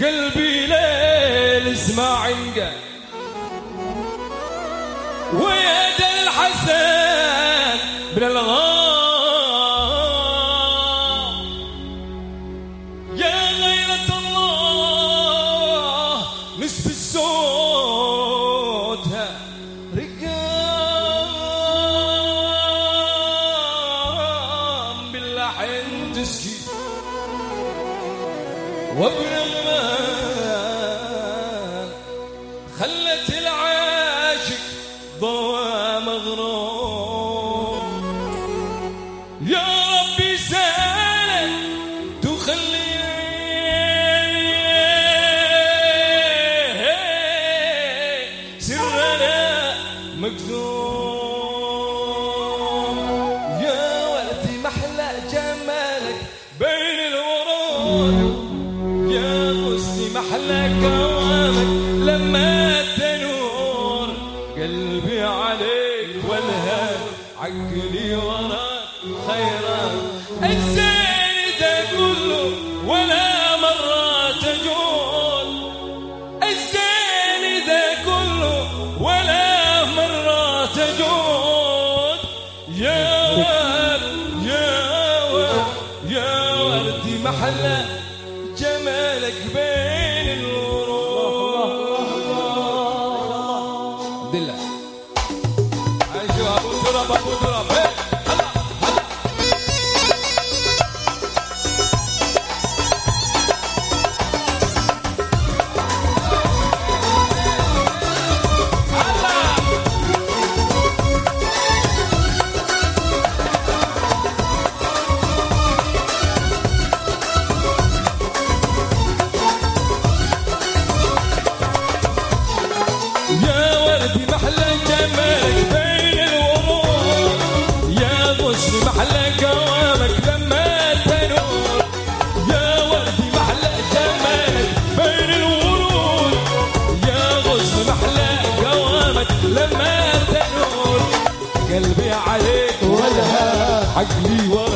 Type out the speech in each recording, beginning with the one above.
قلبي ليل اسمع عنقه ويد الحسن بن يا غيرة الله نسب صوتها رقام باللحن تسكي وابن على لما تنور قلبي عليك عقلي الزين ده كله ولا مرة الزين ده كله ولا مرة يا يا يا de la I believe.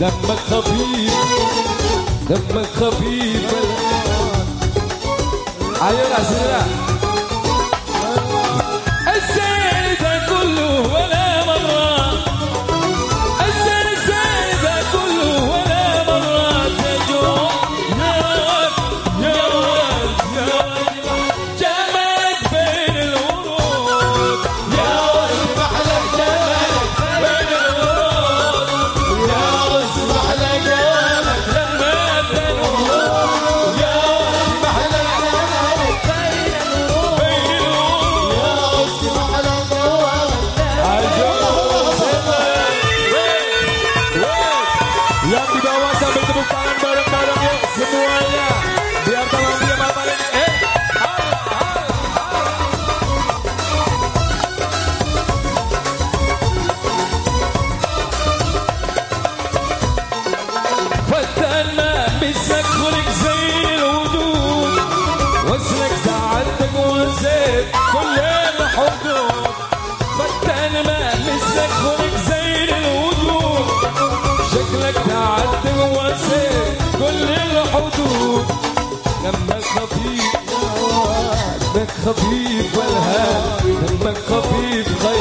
دمك خفيف دمك خفيف. عيون عشان مثلك تعدي واسي كل الحدود. دمك خفيف دمك خفيف والهاد دمك خفيف غير